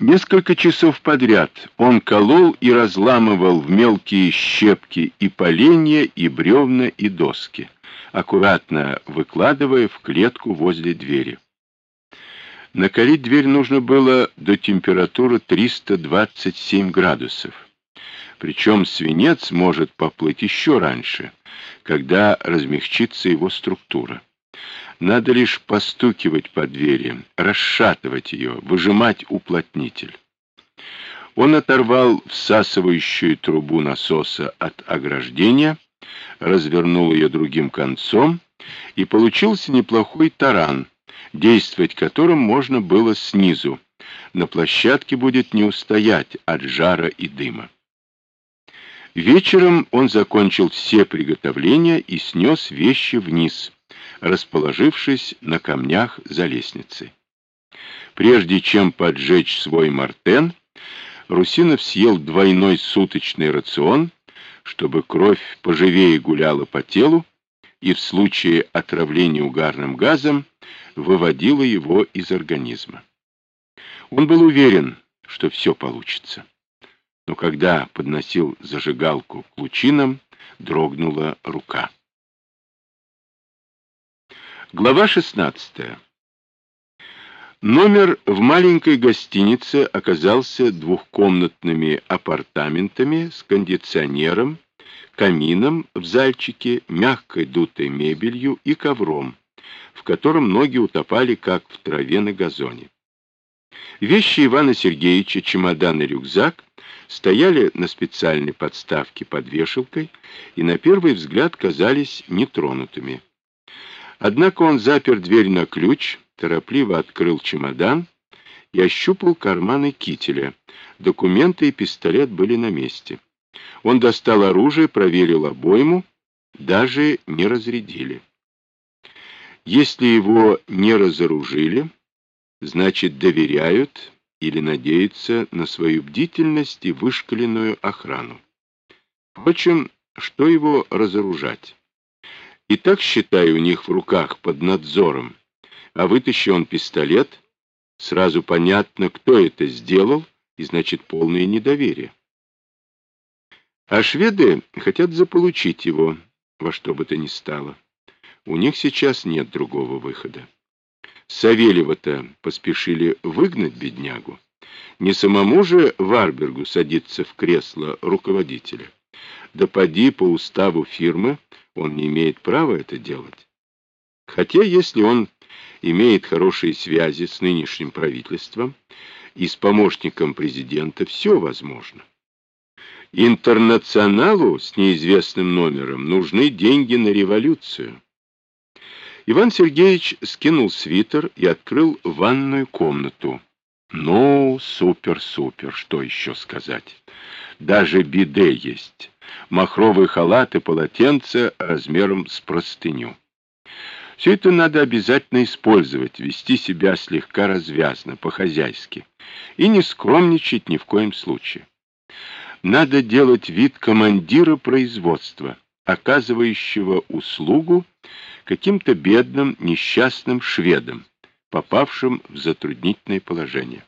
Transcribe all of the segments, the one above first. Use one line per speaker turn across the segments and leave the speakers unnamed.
Несколько часов подряд он колол и разламывал в мелкие щепки и поленья, и бревна, и доски, аккуратно выкладывая в клетку возле двери. Накалить дверь нужно было до температуры 327 градусов. Причем свинец может поплыть еще раньше, когда размягчится его структура. Надо лишь постукивать по двери, расшатывать ее, выжимать уплотнитель. Он оторвал всасывающую трубу насоса от ограждения, развернул ее другим концом, и получился неплохой таран, действовать которым можно было снизу. На площадке будет не устоять от жара и дыма. Вечером он закончил все приготовления и снес вещи вниз расположившись на камнях за лестницей. Прежде чем поджечь свой мартен, Русинов съел двойной суточный рацион, чтобы кровь поживее гуляла по телу и в случае отравления угарным газом выводила его из организма. Он был уверен, что все получится. Но когда подносил зажигалку к лучинам, дрогнула рука. Глава 16. Номер в маленькой гостинице оказался двухкомнатными апартаментами с кондиционером, камином в зальчике, мягкой дутой мебелью и ковром, в котором ноги утопали, как в траве на газоне. Вещи Ивана Сергеевича, чемодан и рюкзак стояли на специальной подставке под вешалкой и на первый взгляд казались нетронутыми. Однако он запер дверь на ключ, торопливо открыл чемодан и ощупал карманы кителя. Документы и пистолет были на месте. Он достал оружие, проверил обойму, даже не разрядили. Если его не разоружили, значит доверяют или надеются на свою бдительность и вышкаленную охрану. Впрочем, что его разоружать? И так, считай, у них в руках под надзором. А вытащи он пистолет, сразу понятно, кто это сделал, и значит полное недоверие. А шведы хотят заполучить его во что бы то ни стало. У них сейчас нет другого выхода. Савельева-то поспешили выгнать беднягу. Не самому же Варбергу садиться в кресло руководителя. Да поди по уставу фирмы он не имеет права это делать. Хотя, если он имеет хорошие связи с нынешним правительством и с помощником президента, все возможно. Интернационалу с неизвестным номером нужны деньги на революцию. Иван Сергеевич скинул свитер и открыл ванную комнату. Ну, супер-супер, что еще сказать. Даже биде есть махровый халат и полотенце размером с простыню. Все это надо обязательно использовать, вести себя слегка развязно, по-хозяйски, и не скромничать ни в коем случае. Надо делать вид командира производства, оказывающего услугу каким-то бедным, несчастным шведам, попавшим в затруднительное положение.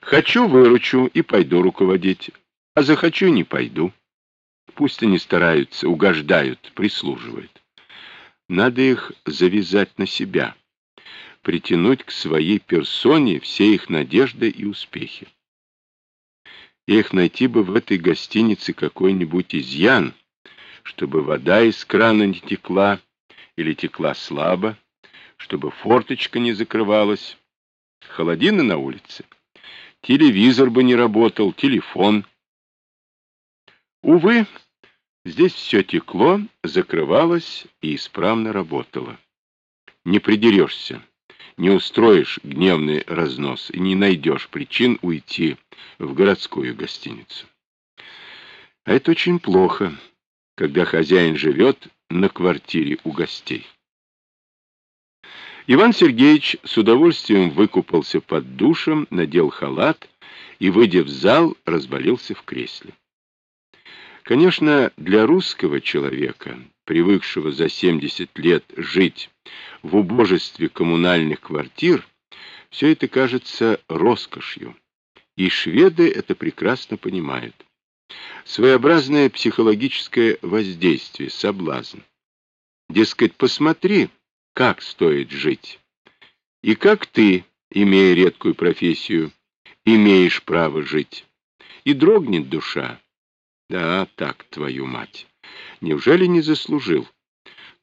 Хочу выручу и пойду руководить, а захочу не пойду. Пусть они стараются, угождают, прислуживают. Надо их завязать на себя, притянуть к своей персоне все их надежды и успехи. Их найти бы в этой гостинице какой-нибудь изъян, чтобы вода из крана не текла или текла слабо, чтобы форточка не закрывалась, холодина на улице, телевизор бы не работал, телефон — Увы, здесь все текло, закрывалось и исправно работало. Не придерешься, не устроишь гневный разнос и не найдешь причин уйти в городскую гостиницу. А это очень плохо, когда хозяин живет на квартире у гостей. Иван Сергеевич с удовольствием выкупался под душем, надел халат и, выйдя в зал, разболелся в кресле. Конечно, для русского человека, привыкшего за 70 лет жить в убожестве коммунальных квартир, все это кажется роскошью. И шведы это прекрасно понимают. Своеобразное психологическое воздействие, соблазн. Дескать, посмотри, как стоит жить. И как ты, имея редкую профессию, имеешь право жить. И дрогнет душа. Да, так, твою мать. Неужели не заслужил?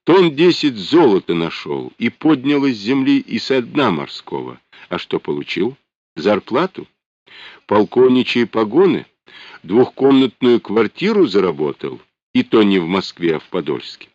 Тон десять золота нашел и поднял из земли и со дна морского. А что получил? Зарплату? Полковничьи погоны? Двухкомнатную квартиру заработал? И то не в Москве, а в Подольске.